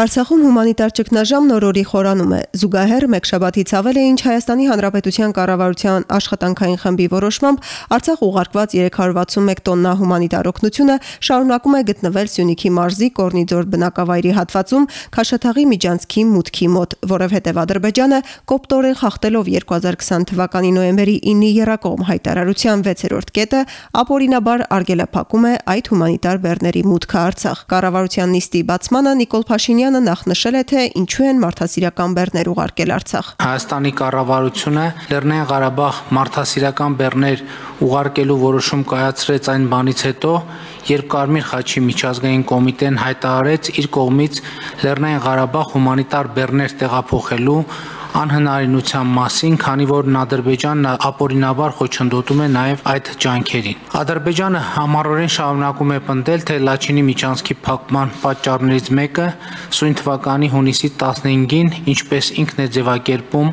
Արցախում հումանիտար ճգնաժամ նորորի խորանում է։ Զուգահեռ մեկ շաբաթից ավել է, ինչ Հայաստանի Հանրապետության կառավարության աշխատանքային խմբի որոշմամբ Արցախ ուղարկված 361 տոննա հումանիտար օգնությունը շարունակում է գտնվել Սյունիքի մարզի Կորնիձոր բնակավայրի հատվածում Քաշաթաղի միջանցքի մուտքի մոտ, որովհետև Ադրբեջանը կոպտորեն խախտելով 2020 թվականի նոյեմբերի 9-ի երակողմ հայտարարության 6-րդ կետը ապօրինաբար արգելափակում է այդ հումանիտար բեռների մուտքը Արցախ։ Կառավարության նիստի բացմանը Նիկոլ Փաշինյանը Փաշինյանը նախ նշել է, թե ինչու են մարդասիրական բեռներ ուղարկել Արցախ։ Հայաստանի կառավարությունը Լեռնային Ղարաբաղ մարդասիրական բեռներ ուղարկելու որոշում կայացրեց այն բանից հետո, երբ Կարմիր խաչի միջազգային կոմիտեն հայտարարեց իր կողմից Լեռնային Ղարաբաղ հումանիտար բեռներ տեղափոխելու անհնարինության մասին, քանի որ Ադրբեջանն ապօրինաբար խոչընդոտում է նաև այդ ջանքերին։ Ադրբեջանը համառորեն շարունակում է պնդել, թե Լաչինի միջանցքի փակման պատճառներից մեկը սույն թվականի հունիսի 15-ին, ինչպես ինքն է ձևակերպում,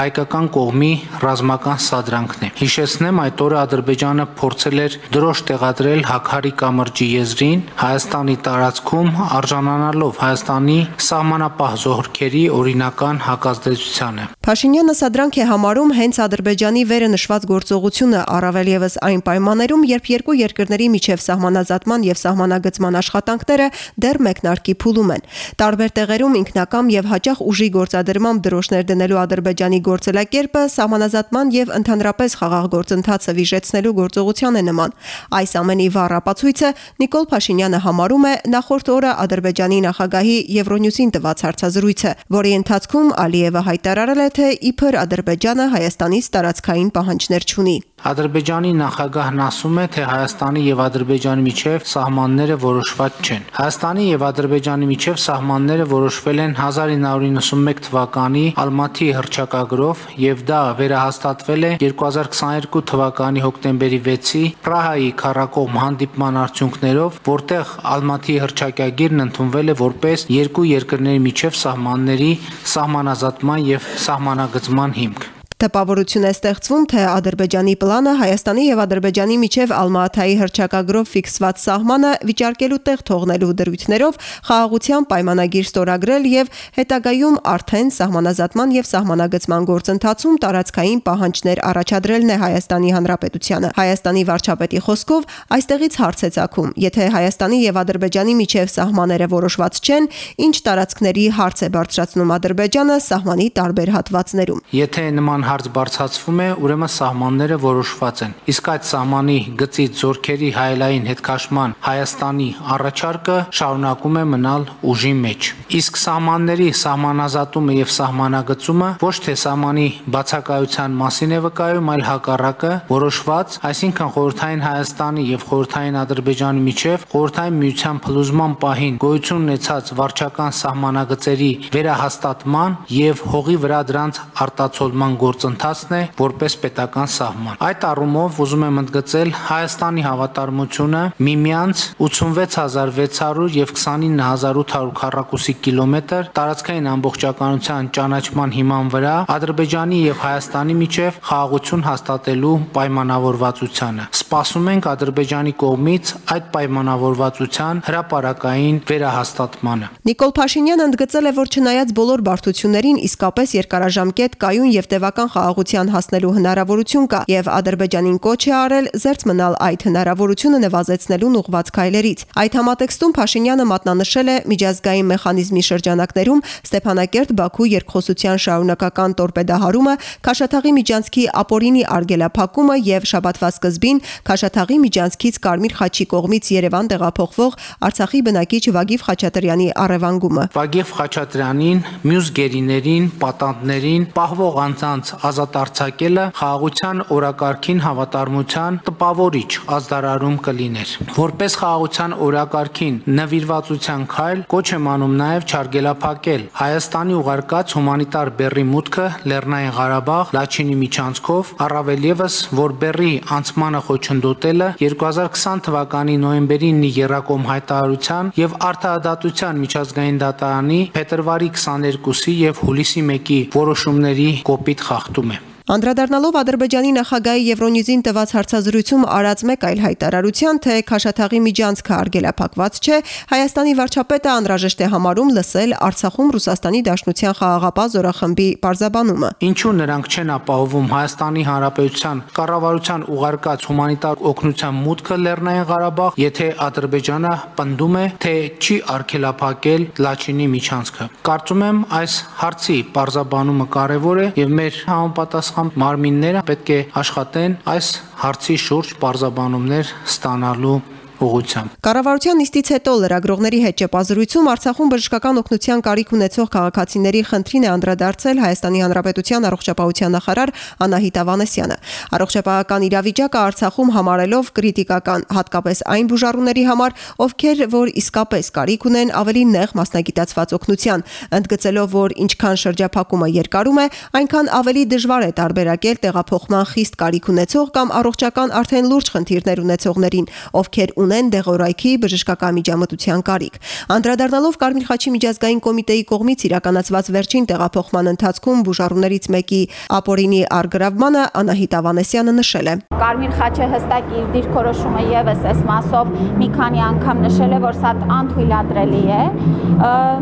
հայկական կողմի ռազմական սադրանքն է։ Հիշեցնեմ, այդ օրը Ադրբեջանը փորձել էր դրոշ տեղադրել Հակարի կամրջի եզրին Հայաստանի տարածքում արժանանալով Հայաստանի սահմանապահ զորքերի օրինական հակազդեցության napisane Փաշինյանը սա դրանք է համարում հենց Ադրբեջանի վերը նշված գործողությունը, առավել եւս այն պայմաններում, երբ երկու երկրների միջև սահմանազատման եւ սահմանագծման աշխատանքները դեռ մեկնարկի փուլում են։ Տարբեր տեղերում ինքնակամ եւ հաճախ ուժի գործադրմամբ դրոշներ դնելու Ադրբեջանի գործելակերպը սահմանազատման եւ ընդհանրապես խաղաղ գործընթացը վիժեցնելու գործողության է նման։ Այս ամենի վառ ապացույցը Նիկոլ Փաշինյանը համարում է նախորդ օրը Ադրբեջանի նախագահի Եվրոնյուզին տված հարցազրույցը, որի ընթացքում Ալիևը հայտ հայտարարել է, թե իբր Ադրբեջանը Հայաստանից տարածքային պահանջներ չունի։ Ադրբեջանի նախագահն ասում է, թե Հայաստանի եւ Ադրբեջանի միջև սահմանները որոշված չեն։ Հայաստանի եւ Ադրբեջանի միջև սահմանները որոշվել են 1991 թվականի Ալմաթի հռչակագրով եւ դա վերահաստատվել է 2022 թվականի հոկտեմբերի 6-ի Պրահայի քարակոմ հանդիպման արդյունքներով, որտեղ Ալմաթի հռչակագիրն ընդունվել է որպես երկու երկրների միջև սահմանների սահմանազատման եւ սահմանագծման հիմք։ Տպավորություն է ստեղծվում, թե Ադրբեջանի պլանը Հայաստանի եւ Ադրբեջանի միջև Ալմատայի հրճակագրով ֆիքսված սահմանը վիճարկելու տեղ թողնելու դրույթներով խաղաղության պայմանագիր ստորագրել եւ հետագայում արդեն սահմանազատման եւ սահմանագծման գործընթացում տարածքային պահանջներ առաջադրելն է Հայաստանի Հանրապետությանը։ Հայաստանի վարչապետի խոսքով այստեղից հարց է ցակում. եթե Հայաստանի եւ Ադրբեջանի միջև սահմանները որոշված չեն, ինչ տարածքների հարց է բարձրացնում Ադրբեջանը սահմանի տարբեր հատվածներում։ Եթե նման հարց բարձրացվում է, ուրեմն սահմանները որոշված են։ Իսկ այդ սահմանի գծից զորքերի հայելային հետքաշման Հայաստանի առաջարկը շարունակում է մնալ ուժի մեջ։ Իսկ սահմանների սահմանազատումը եւ սահմանագծումը ոչ թե սահմանի բացակայության մասին է վկայում, այլ հակառակը որոշված, այսինքն խորհրդային Հայաստանի եւ խորհրդային Ադրբեջանի միջև խորհրդային միության փլուզման պահին գոյություն ունեցած վարչական սահմանագծերի վերահաստատման եւ հողի վրա դրանց արտացոլման գործ գործընթացն է որպես պետական սահման։ Այդ առումով ուզում եմ ընդգծել Հայաստանի հավատարմությունը միմյանց 86600 եւ 29800 քառակուսի կիլոմետր տարածքային ամբողջականության ճանաչման հիման վրա Ադրբեջանի եւ Հայաստանի միջև խաղաղություն հաստատելու պայմանավորվածությանը։ Սպասում ենք Ադրբեջանի կողմից այդ պայմանավորվածության հրապարակային վերահաստատմանը։ Նիկոլ Փաշինյանը ընդգծել է, որ չնայած բոլոր բարդություններին իսկապես երկարաժամկետ կայուն եւ տևական պետական խաղաղության հասնելու հնարավորություն կա եւ Ադրբեջանին կոչ է արել զերծ մնալ այդ հնարավորությունը նվազեցնելուն ուղղված քայլերից։ Այդ համատեքստում Փաշինյանը մատնանշել է միջազգային մեխանիզմի շրջանակներում Ստեփանակերտ-Բաքու երկխոսության շարունակական տորպեդահարումը, Քաշաթաղի միջանցքի ապօրինի արգելափակումը եւ շաբաթվա սկզբին Քաշաթաղի միջանցքից Կարմիր խաչի կողմից Երևան տեղափոխվող Արցախի բնակիչ Վագիվ Խաչատրյանի առևանգումը։ Վագիվ Խաչատրյանին, մյուս գերիներին, պատանդներին, պահվող անձանց ազատ արձակելը խաղաղության օրակարգին հավատարմության տպավորիչ ազդարարում կլիներ։ Որպես խաղաղության օրակարգին նվիրվածության քայլ կոչ եմ անում նաև չարգելափակել Հայաստանի ուղարկած հումանիտար բեռի մուտքը Լեռնային Ղարաբաղ Լաչինի միջանցքով, առավել եւս, որ բեռի անցմանը խոչընդոտելը 2020 թվականի նոյեմբերի 9-ի Երակոմ հայտարարության եւ Արտահայտության միջազգային դատարանի փետրվարի 22-ի եւ հուլիսի 1-ի որոշումների կոպիտ խախ խախտում է։ Անդրադառնալով Ադրբեջանի նախագահի Եվրոնյուզին տված հարցազրույցում արած մեկ այլ հայտարարության, թե Քաշաթաղի միջանցքը արգելափակված չէ, Հայաստանի վարչապետը անհրաժեշտ է համարում լսել Արցախում Ռուսաստանի Դաշնության խաղաղապահ զորախմբի պարզաբանումը։ Ինչու նրանք չեն ապահովում Հայաստանի Հանրապետության կառավարության ուղարկած հումանիտար օգնության մուտքը Լեռնային Ղարաբաղ, եթե Ադրբեջանը պնդում է, թե չի արգելափակել Լաչինի միջանցքը։ Կարծում եմ այս հարցի պարզաբանումը կարևոր է եւ մեր համապատասխան պատասխան մարմինները պետք է աշխատեն այս հարցի շուրջ պարզաբանումներ ստանալու ուղղությամբ։ Կառավարության նիստից հետո լրագրողների հետ ճեպազրույցում Արցախում բժշկական օգնության կարիք ունեցող քաղաքացիների խնդրին է անդրադարձել Հայաստանի Հանրապետության առողջապահության նախարար Անահիտ Ավանեսյանը։ Առողջապահական իրավիճակը Արցախում համարելով կրիտիկական, հատկապես այն բուժառուների համար, ովքեր որ իսկապես կարիք ունեն ավելի նեղ մասնագիտացված օգնության, ընդգծելով, որ ինչքան շրջափակումը երկարում է, այնքան ավելի դժվար է տարբերակել տեղափոխման խիստ կարիք ունեցող կամ առողջական արդեն լուրջ խնդիրներ ունեցողներին, ովքեր ունեն դեղորայքի բժշկական միջամտության կարիք։ Անդրադառնալով Կարմիր խաչի միջազգային կոմիտեի կողմից իրականացված վերջին տեղափոխման ընթացքում բուժառուներից մեկի ապորինի արգրավմանը Անահիտ Ավանեսյանը նշել է. Կարմիր խաչը հստակ իր դիրքորոշումը եւս այս մասով մի քանի անգամ նշել է, որ սա անթույլատրելի է։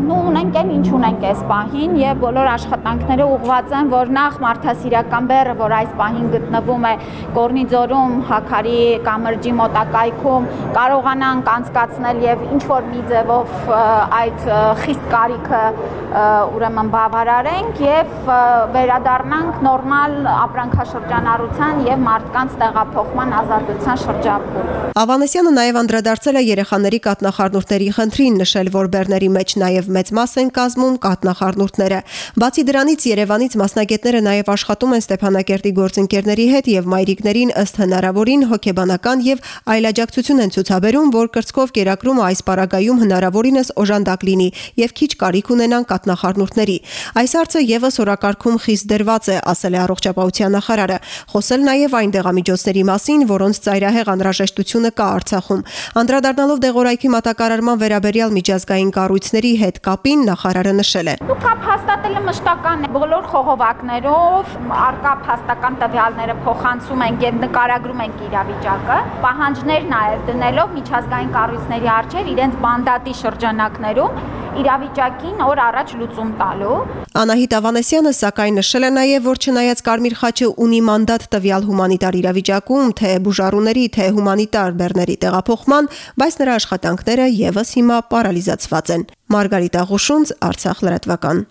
Նու ունենք այն ինչ ունենք այս պահին եւ բոլոր աշխատանքները ուղղված են, որ նախ մարդասիրական բեռը, որ այս պահին գտնվում է Կորնիձորում, Հակարի կամրջի մոտակայքում, կարողանանք անցկացնել եւ ինչ որ մի ձևով այդ խիստ կարիքը ուրեմն բավարարենք եւ վերադառնանք նորմալ ապրանքաշրջանառության եւ մարդկանց տեղափոխման ազատության շրջափուլ։ Ավանեսյանը նաև անդրադարձել է երեխաների կատնախառնուրդների խնդրին, նշել, որ բեռների մեջ նաև մեծ մաս են կազմում կատնախառնուրդները։ Բացի դրանից Երևանից մասնագետները նաև աշխատում են Ստեփանակերտի գործընկերների հետ եւ մայրիկներին ըստ հնարավորին հոգեբանական եւ այլաջակցություն են ցուցաբերում, որ կրծքով կերակրումը այս պարագայում հնարավորինս օժանդակ լինի եւ քիչ կարիք ունենան կատնախառնուրդների։ Այս հարցը եւս օրակարգում խիստ դրված է, ասել է առողջապահության նախարարը։ Խոսել նաեւ այն դեղամիջոցների մասին, որոնց ծայրահեղ անհրաժեշտությունը կա Արցախում։ Անդրադառնալով դեղորայքի մատակարարման վերաբերյալ միջազգային կառույցների հետ կապին նախարարը նշել է. Ու կապ հաստատելը մշտական է բոլոր խողովակներով, արկա հաստական տվյալները փոխանցում ենք եւ նկարագրում ենք իրավիճակը։ Պահանջներ նաեւ դնելով միջազգային կառույցների արչեւ իրենց մանդատի շրջանակներում իրավիճակին օր առաջ լուծում տալու։ Անահիտ Ավանեսյանը սակայն նշել է նաև, որ չնայած Կարմիր խաչը ունի մանդատ տվյալ հումանիտար իրավիճակում, թե բուժառուների, թե հումանիտար բեռների տեղափոխման, բայց նրա աշխատանքները եւս հիմա պարալիզացված են։ Մարգարիտ Աղուշունց, Արցախ լրատվական։